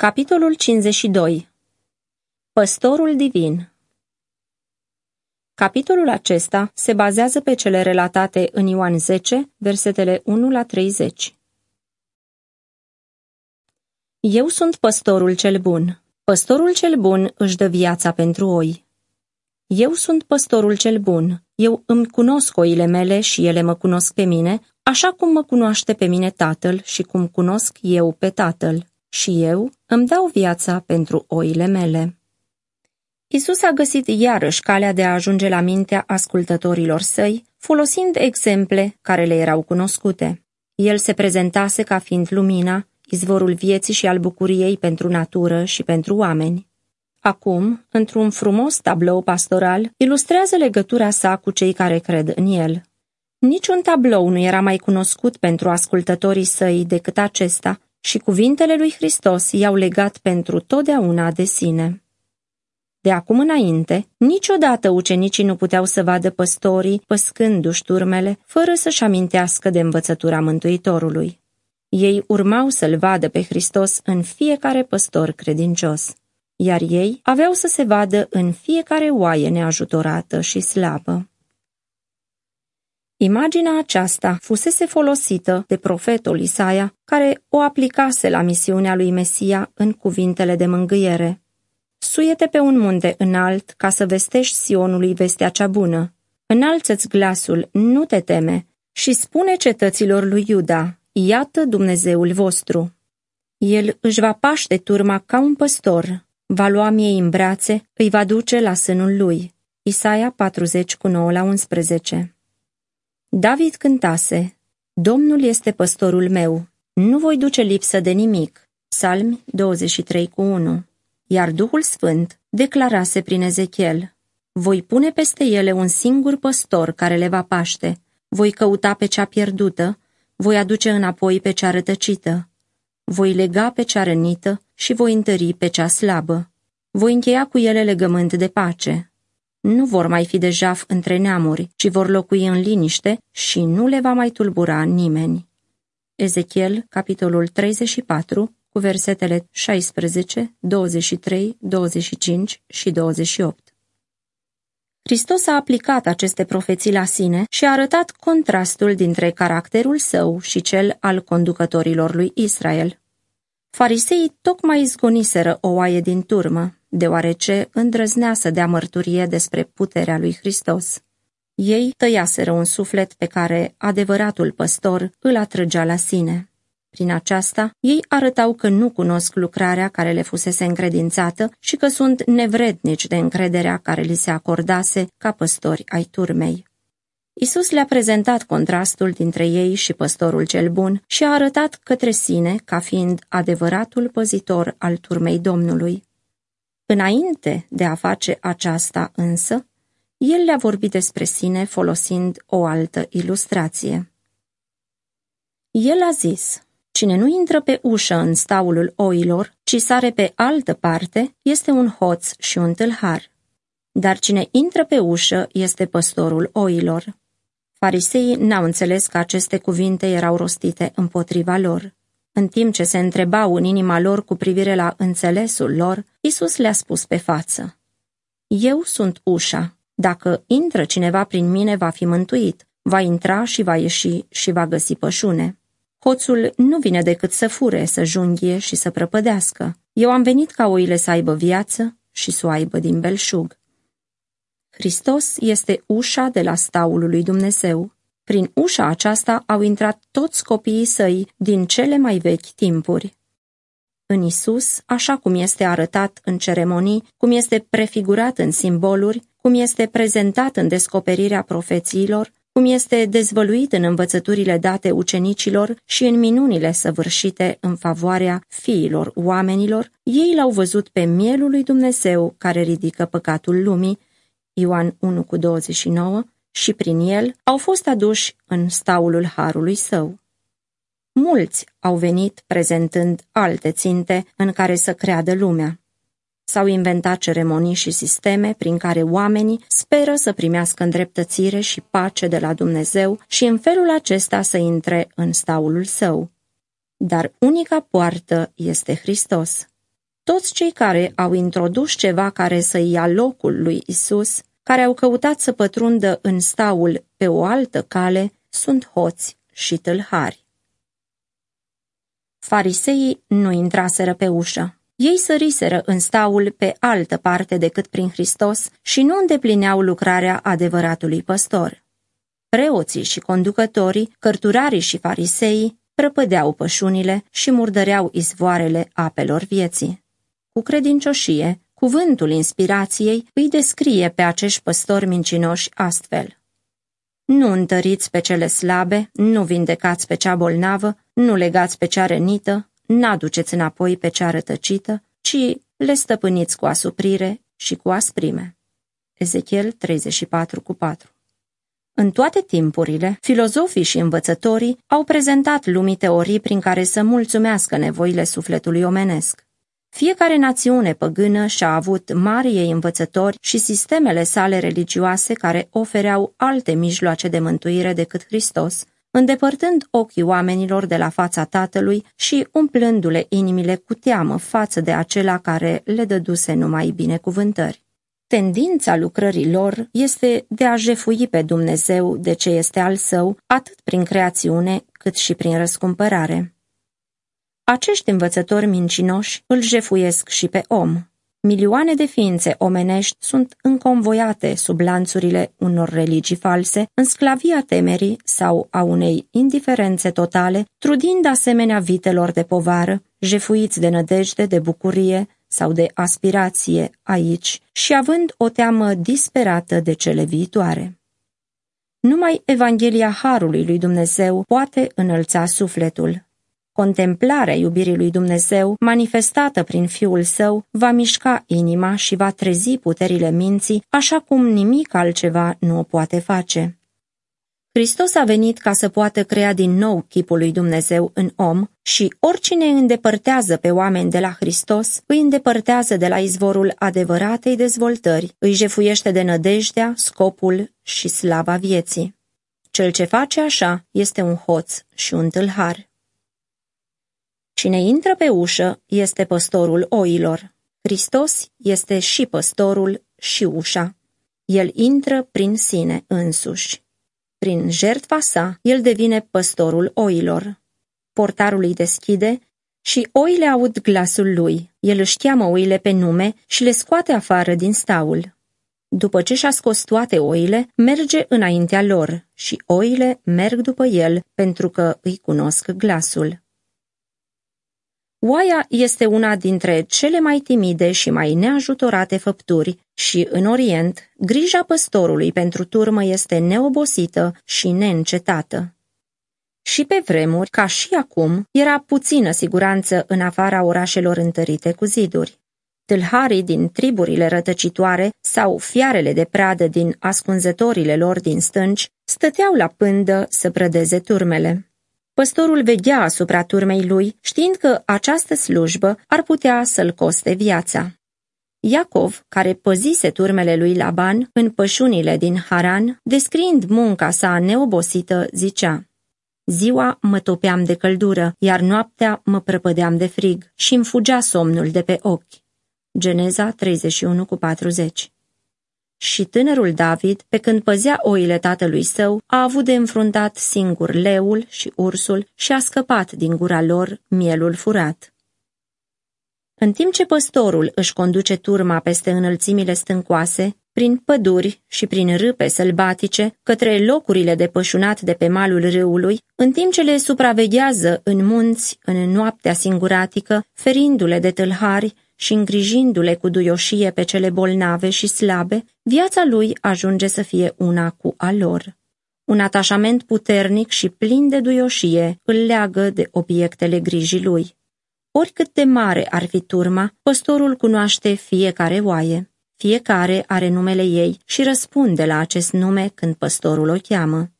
Capitolul 52 Păstorul divin Capitolul acesta se bazează pe cele relatate în Ioan 10, versetele 1 la 30. Eu sunt păstorul cel bun. Păstorul cel bun își dă viața pentru oi. Eu sunt păstorul cel bun. Eu îmi cunosc oile mele și ele mă cunosc pe mine, așa cum mă cunoaște pe mine tatăl și cum cunosc eu pe tatăl și eu îmi dau viața pentru oile mele. Isus a găsit iarăși calea de a ajunge la mintea ascultătorilor săi, folosind exemple care le erau cunoscute. El se prezentase ca fiind lumina, izvorul vieții și al bucuriei pentru natură și pentru oameni. Acum, într-un frumos tablou pastoral, ilustrează legătura sa cu cei care cred în el. Niciun tablou nu era mai cunoscut pentru ascultătorii săi decât acesta, și cuvintele lui Hristos i-au legat pentru totdeauna de sine. De acum înainte, niciodată ucenicii nu puteau să vadă păstorii păscându-și turmele, fără să-și amintească de învățătura Mântuitorului. Ei urmau să-L vadă pe Hristos în fiecare păstor credincios, iar ei aveau să se vadă în fiecare oaie neajutorată și slabă. Imaginea aceasta fusese folosită de profetul Isaia, care o aplicase la misiunea lui Mesia în cuvintele de mângâiere. Suiete pe un munte înalt ca să vestești Sionului vestea cea bună. Înalță-ți glasul, nu te teme, și spune cetăților lui Iuda, iată Dumnezeul vostru. El își va paște turma ca un păstor, va lua miei în brațe, îi va duce la sânul lui. Isaia 40 cu 9 la 11 David cântase, Domnul este păstorul meu, nu voi duce lipsă de nimic. Salmi 23 cu 1 Iar Duhul Sfânt declarase prin Ezechiel, Voi pune peste ele un singur păstor care le va paște, voi căuta pe cea pierdută, voi aduce înapoi pe cea rătăcită, voi lega pe cea rănită și voi întări pe cea slabă. Voi încheia cu ele legământ de pace nu vor mai fi de jaf între neamuri, ci vor locui în liniște și nu le va mai tulbura nimeni. Ezechiel, capitolul 34, cu versetele 16, 23, 25 și 28. Hristos a aplicat aceste profeții la sine și a arătat contrastul dintre caracterul său și cel al conducătorilor lui Israel. Fariseii tocmai izgoniseră o oaie din turmă, deoarece îndrăznea să dea mărturie despre puterea lui Hristos. Ei tăiaseră un suflet pe care adevăratul păstor îl atrăgea la sine. Prin aceasta, ei arătau că nu cunosc lucrarea care le fusese încredințată și că sunt nevrednici de încrederea care li se acordase ca păstori ai turmei. Isus le-a prezentat contrastul dintre ei și păstorul cel bun și a arătat către sine ca fiind adevăratul păzitor al turmei Domnului. Înainte de a face aceasta însă, el le-a vorbit despre sine folosind o altă ilustrație. El a zis, cine nu intră pe ușă în staulul oilor, ci sare pe altă parte, este un hoț și un tâlhar. Dar cine intră pe ușă este păstorul oilor. Fariseii n-au înțeles că aceste cuvinte erau rostite împotriva lor. În timp ce se întrebau în inima lor cu privire la înțelesul lor, Isus le-a spus pe față. Eu sunt ușa. Dacă intră cineva prin mine, va fi mântuit. Va intra și va ieși și va găsi pășune. Hoțul nu vine decât să fure, să junghie și să prăpădească. Eu am venit ca oile să aibă viață și să o aibă din belșug. Hristos este ușa de la staulul lui Dumnezeu. Prin ușa aceasta au intrat toți copiii săi din cele mai vechi timpuri. În Isus, așa cum este arătat în ceremonii, cum este prefigurat în simboluri, cum este prezentat în descoperirea profețiilor, cum este dezvăluit în învățăturile date ucenicilor și în minunile săvârșite în favoarea fiilor oamenilor, ei l-au văzut pe mielul lui Dumnezeu care ridică păcatul lumii, Ioan 1 cu 29, și prin el au fost aduși în staulul harului său. Mulți au venit prezentând alte ținte în care să creadă lumea. S-au inventat ceremonii și sisteme prin care oamenii speră să primească îndreptățire și pace de la Dumnezeu și în felul acesta să intre în staulul său. Dar unica poartă este Hristos. Toți cei care au introdus ceva care să ia locul lui Isus, care au căutat să pătrundă în staul pe o altă cale, sunt hoți și tâlhari. Fariseii nu intraseră pe ușă. Ei săriseră în staul pe altă parte decât prin Hristos și nu îndeplineau lucrarea adevăratului păstor. Preoții și conducătorii, cărturarii și fariseii prăpădeau pășunile și murdăreau izvoarele apelor vieții. Cu credincioșie, cuvântul inspirației îi descrie pe acești păstori mincinoși astfel. Nu întăriți pe cele slabe, nu vindecați pe cea bolnavă, nu legați pe cea rănită, n-aduceți înapoi pe cea rătăcită, ci le stăpâniți cu asuprire și cu asprime. Ezechiel 34 cu 4 În toate timpurile, filozofii și învățătorii au prezentat lumii teorii prin care să mulțumească nevoile sufletului omenesc. Fiecare națiune păgână și-a avut mari ei învățători și sistemele sale religioase care ofereau alte mijloace de mântuire decât Hristos, îndepărtând ochii oamenilor de la fața Tatălui și umplându-le inimile cu teamă față de acela care le dăduse numai binecuvântări. Tendința lucrării lor este de a jefui pe Dumnezeu de ce este al său, atât prin creațiune cât și prin răscumpărare. Acești învățători mincinoși îl jefuiesc și pe om. Milioane de ființe omenești sunt înconvoiate sub lanțurile unor religii false, în sclavia temerii sau a unei indiferențe totale, trudind asemenea vitelor de povară, jefuiți de nădejde, de bucurie sau de aspirație aici și având o teamă disperată de cele viitoare. Numai Evanghelia Harului lui Dumnezeu poate înălța sufletul, Contemplarea iubirii lui Dumnezeu, manifestată prin Fiul Său, va mișca inima și va trezi puterile minții, așa cum nimic altceva nu o poate face. Hristos a venit ca să poată crea din nou chipul lui Dumnezeu în om și oricine îndepărtează pe oameni de la Hristos, îi îndepărtează de la izvorul adevăratei dezvoltări, îi jefuiește de nădejdea, scopul și slava vieții. Cel ce face așa este un hoț și un tâlhar. Cine intră pe ușă este păstorul oilor. Hristos este și păstorul și ușa. El intră prin sine însuși. Prin jertfa sa, el devine păstorul oilor. Portarul îi deschide și oile aud glasul lui. El își cheamă oile pe nume și le scoate afară din staul. După ce și-a scos toate oile, merge înaintea lor și oile merg după el pentru că îi cunosc glasul. Oaia este una dintre cele mai timide și mai neajutorate făpturi și, în Orient, grija păstorului pentru turmă este neobosită și neîncetată. Și pe vremuri, ca și acum, era puțină siguranță în afara orașelor întărite cu ziduri. Tâlharii din triburile rătăcitoare sau fiarele de pradă din ascunzătorile lor din stânci stăteau la pândă să prădeze turmele. Păstorul veghea asupra turmei lui, știind că această slujbă ar putea să-l coste viața. Iacov, care păzise turmele lui Laban în pășunile din Haran, descriind munca sa neobosită, zicea Ziua mă topeam de căldură, iar noaptea mă prăpădeam de frig și îmi fugea somnul de pe ochi. Geneza 31 cu 40 și tânărul David, pe când păzea oile tatălui său, a avut de înfruntat singur leul și ursul și a scăpat din gura lor mielul furat. În timp ce păstorul își conduce turma peste înălțimile stâncoase, prin păduri și prin râpe sălbatice, către locurile de pășunat de pe malul râului, în timp ce le supraveghează în munți, în noaptea singuratică, ferindu-le de tâlhari, și îngrijindu-le cu duioșie pe cele bolnave și slabe, viața lui ajunge să fie una cu a lor. Un atașament puternic și plin de duioșie îl leagă de obiectele grijii lui. Oricât de mare ar fi turma, păstorul cunoaște fiecare oaie. Fiecare are numele ei și răspunde la acest nume când păstorul o cheamă.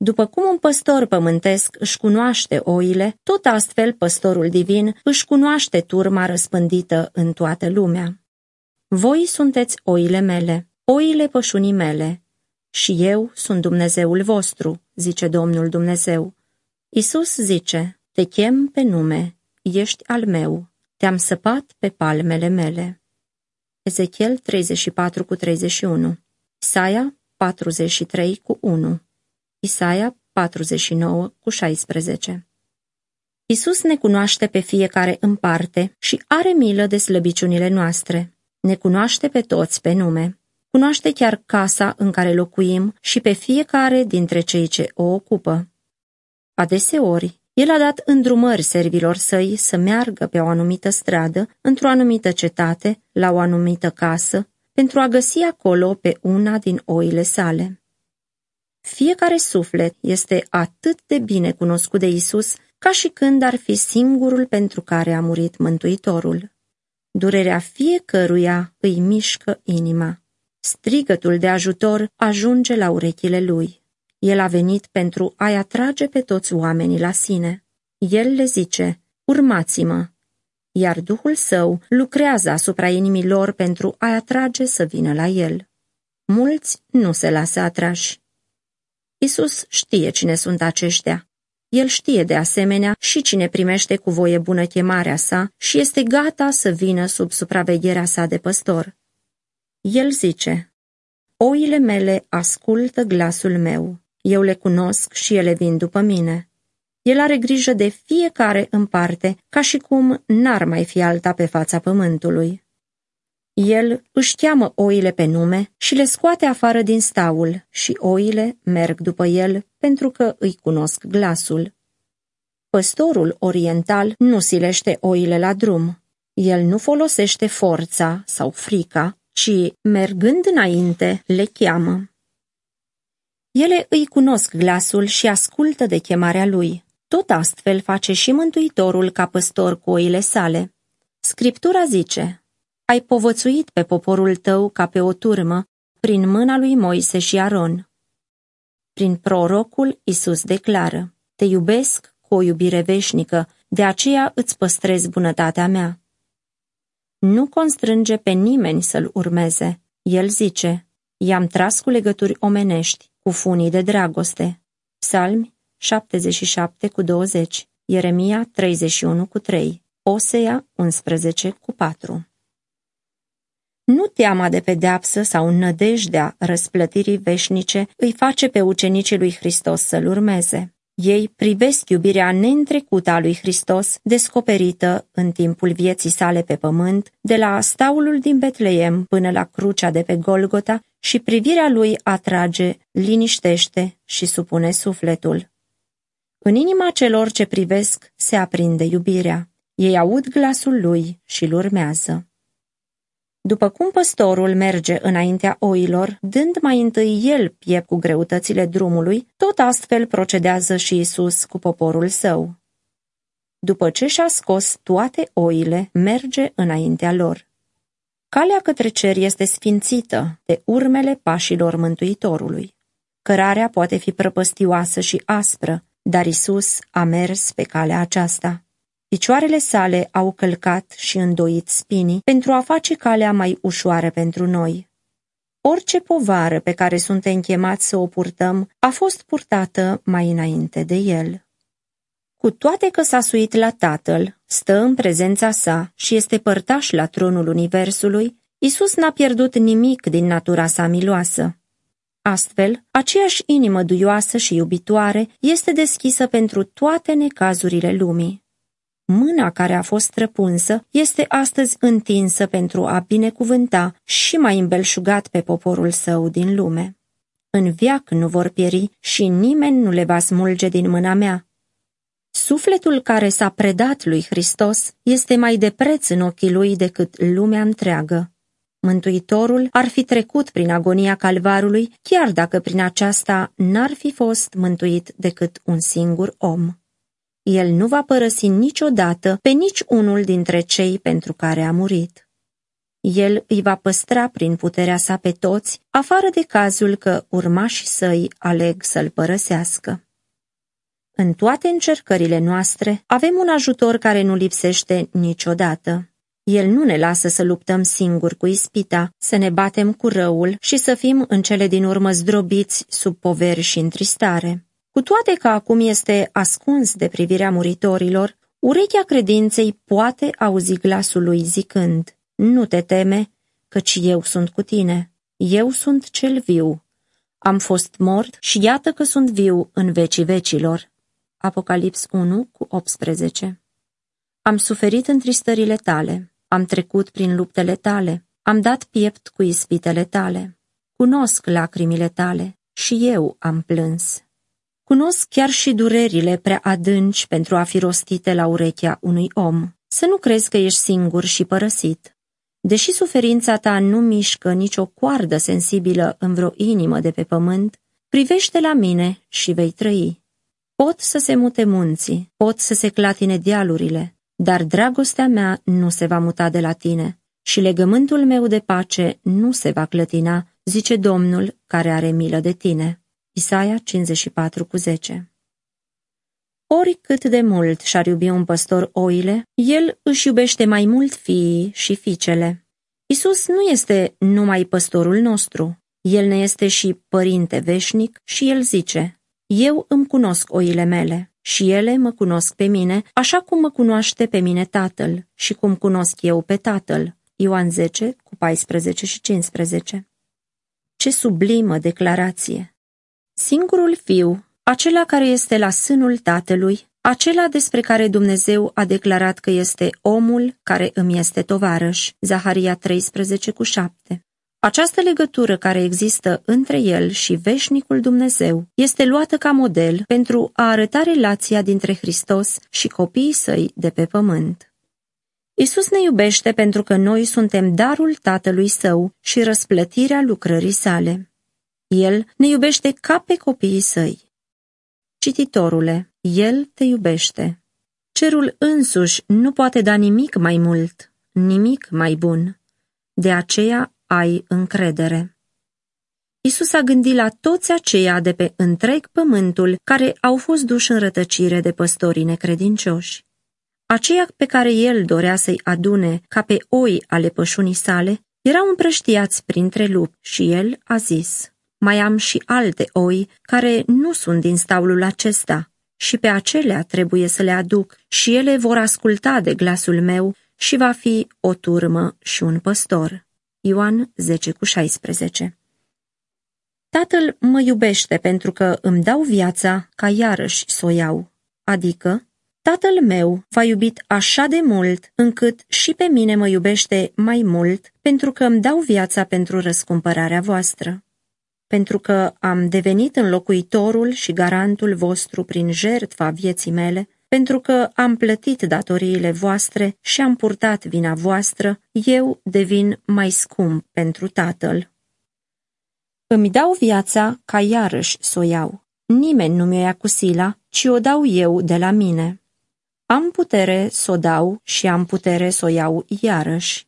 După cum un păstor pământesc își cunoaște oile, tot astfel păstorul divin își cunoaște turma răspândită în toată lumea. Voi sunteți oile mele, oile pășunii mele, și eu sunt Dumnezeul vostru, zice Domnul Dumnezeu. Isus zice, te chem pe nume, ești al meu. te-am săpat pe palmele mele. Ezechiel 34 cu 31 Isaia 43 cu 1 Isaia 49 cu 16 Isus ne cunoaște pe fiecare în parte și are milă de slăbiciunile noastre. Ne cunoaște pe toți pe nume. Cunoaște chiar casa în care locuim și pe fiecare dintre cei ce o ocupă. Adeseori, el a dat îndrumări servilor săi să meargă pe o anumită stradă, într-o anumită cetate, la o anumită casă, pentru a găsi acolo pe una din oile sale. Fiecare suflet este atât de bine cunoscut de Isus ca și când ar fi singurul pentru care a murit Mântuitorul. Durerea fiecăruia îi mișcă inima. Strigătul de ajutor ajunge la urechile lui. El a venit pentru a-i atrage pe toți oamenii la sine. El le zice, urmați-mă, iar Duhul Său lucrează asupra inimii lor pentru a-i atrage să vină la El. Mulți nu se lasă atrași. Isus știe cine sunt aceștia. El știe de asemenea și cine primește cu voie bună chemarea sa și este gata să vină sub supravegherea sa de păstor. El zice, Oile mele ascultă glasul meu, eu le cunosc și ele vin după mine. El are grijă de fiecare în parte, ca și cum n-ar mai fi alta pe fața pământului. El își cheamă oile pe nume și le scoate afară din staul și oile merg după el pentru că îi cunosc glasul. Păstorul oriental nu silește oile la drum. El nu folosește forța sau frica, ci, mergând înainte, le cheamă. Ele îi cunosc glasul și ascultă de chemarea lui. Tot astfel face și Mântuitorul ca păstor cu oile sale. Scriptura zice, Ai povățuit pe poporul tău ca pe o turmă, prin mâna lui Moise și Aron. Prin prorocul Isus declară, Te iubesc cu o iubire veșnică, de aceea îți păstrez bunătatea mea. Nu constrânge pe nimeni să-l urmeze. El zice, i-am tras cu legături omenești, cu funii de dragoste. Psalmi 77 cu 20, Ieremia 31 cu 3, Osea 11 cu 4. Nu teama de pedeapsă sau nădejdea răsplătirii veșnice îi face pe ucenicii lui Hristos să-l urmeze. Ei privesc iubirea neîntrecută a lui Hristos, descoperită în timpul vieții sale pe pământ, de la staulul din Betleem până la crucea de pe Golgota și privirea lui atrage, liniștește și supune sufletul. În inima celor ce privesc se aprinde iubirea. Ei aud glasul lui și îl urmează. După cum păstorul merge înaintea oilor, dând mai întâi el piept cu greutățile drumului, tot astfel procedează și Isus cu poporul său. După ce și-a scos toate oile, merge înaintea lor. Calea către cer este sfințită de urmele pașilor Mântuitorului. Cărarea poate fi prăpăstioasă și aspră, dar Isus a mers pe calea aceasta. Picioarele sale au călcat și îndoit spinii pentru a face calea mai ușoară pentru noi. Orice povară pe care suntem chemați să o purtăm a fost purtată mai înainte de el. Cu toate că s-a suit la Tatăl, stă în prezența sa și este părtaș la tronul Universului, Isus n-a pierdut nimic din natura sa miloasă. Astfel, aceeași inimă duioasă și iubitoare este deschisă pentru toate necazurile lumii. Mâna care a fost răpunsă este astăzi întinsă pentru a binecuvânta și mai îmbelșugat pe poporul său din lume. În viac nu vor pieri și nimeni nu le va smulge din mâna mea. Sufletul care s-a predat lui Hristos este mai de preț în ochii lui decât lumea întreagă. Mântuitorul ar fi trecut prin agonia calvarului, chiar dacă prin aceasta n-ar fi fost mântuit decât un singur om. El nu va părăsi niciodată pe nici unul dintre cei pentru care a murit. El îi va păstra prin puterea sa pe toți, afară de cazul că urmașii săi aleg să-l părăsească. În toate încercările noastre avem un ajutor care nu lipsește niciodată. El nu ne lasă să luptăm singuri cu ispita, să ne batem cu răul și să fim în cele din urmă zdrobiți sub poveri și întristare. Cu toate că acum este ascuns de privirea muritorilor, Urechea credinței poate auzi glasul lui zicând, Nu te teme, căci eu sunt cu tine. Eu sunt cel viu. Am fost mort și iată că sunt viu în vecii vecilor. Apocalips 1 cu 18 Am suferit în tristările tale, am trecut prin luptele tale, am dat piept cu ispitele tale. Cunosc lacrimile tale și eu am plâns. Cunosc chiar și durerile prea adânci pentru a fi rostite la urechea unui om. Să nu crezi că ești singur și părăsit. Deși suferința ta nu mișcă nicio coardă sensibilă în vreo inimă de pe pământ, privește la mine și vei trăi. Pot să se mute munții, pot să se clatine dealurile, dar dragostea mea nu se va muta de la tine și legământul meu de pace nu se va clătina, zice Domnul care are milă de tine. Isaia 54 cu 10 Ori cât de mult și-ar iubi un păstor oile, el își iubește mai mult fiii și fiicele. Isus nu este numai păstorul nostru, el ne este și părinte veșnic și el zice, Eu îmi cunosc oile mele și ele mă cunosc pe mine, așa cum mă cunoaște pe mine tatăl și cum cunosc eu pe tatăl. Ioan 10 cu 14 și 15 Ce sublimă declarație! Singurul fiu, acela care este la sânul tatălui, acela despre care Dumnezeu a declarat că este omul care îmi este tovarăș, Zaharia 13 cu 7. Această legătură care există între el și veșnicul Dumnezeu este luată ca model pentru a arăta relația dintre Hristos și copiii săi de pe pământ. Isus ne iubește pentru că noi suntem darul Tatălui Său și răsplătirea lucrării sale. El ne iubește ca pe copiii săi. Cititorule, El te iubește. Cerul însuși nu poate da nimic mai mult, nimic mai bun. De aceea ai încredere. Isus a gândit la toți aceia de pe întreg pământul care au fost duși în rătăcire de păstorii necredincioși. Aceia pe care el dorea să-i adune ca pe oi ale pășunii sale erau împrăștiați printre lupi și el a zis, mai am și alte oi care nu sunt din staulul acesta și pe acelea trebuie să le aduc și ele vor asculta de glasul meu și va fi o turmă și un păstor. Ioan 10 cu 16 Tatăl mă iubește pentru că îmi dau viața ca iarăși să o iau, adică Tatăl meu v-a iubit așa de mult încât și pe mine mă iubește mai mult pentru că îmi dau viața pentru răscumpărarea voastră. Pentru că am devenit înlocuitorul și garantul vostru prin jertfa vieții mele, pentru că am plătit datoriile voastre și am purtat vina voastră, eu devin mai scump pentru Tatăl. Îmi dau viața ca iarăși să o iau. Nimeni nu mi-o ia cu sila, ci o dau eu de la mine. Am putere să o dau și am putere să o iau iarăși.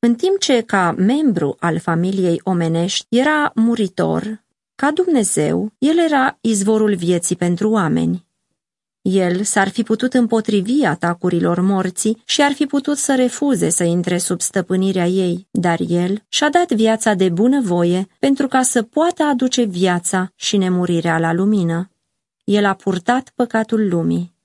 În timp ce, ca membru al familiei omenești, era muritor, ca Dumnezeu, el era izvorul vieții pentru oameni. El s-ar fi putut împotrivi atacurilor morții și ar fi putut să refuze să intre sub stăpânirea ei, dar el și-a dat viața de bunăvoie pentru ca să poată aduce viața și nemurirea la lumină. El a purtat păcatul lumii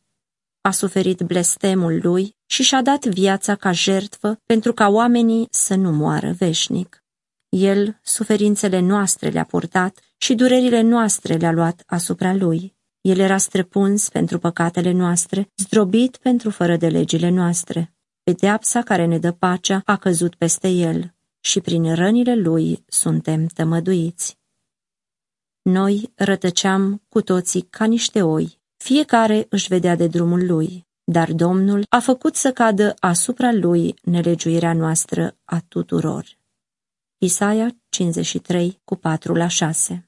a suferit blestemul lui și și-a dat viața ca jertfă pentru ca oamenii să nu moară veșnic. El suferințele noastre le-a purtat și durerile noastre le-a luat asupra lui. El era străpuns pentru păcatele noastre, zdrobit pentru fără de legile noastre. Pedeapsa care ne dă pacea a căzut peste el și prin rănile lui suntem tămăduiți. Noi rătăceam cu toții ca niște oi, fiecare își vedea de drumul lui, dar Domnul a făcut să cadă asupra lui nelegiuirea noastră a tuturor. Isaia 53 cu 4 la 6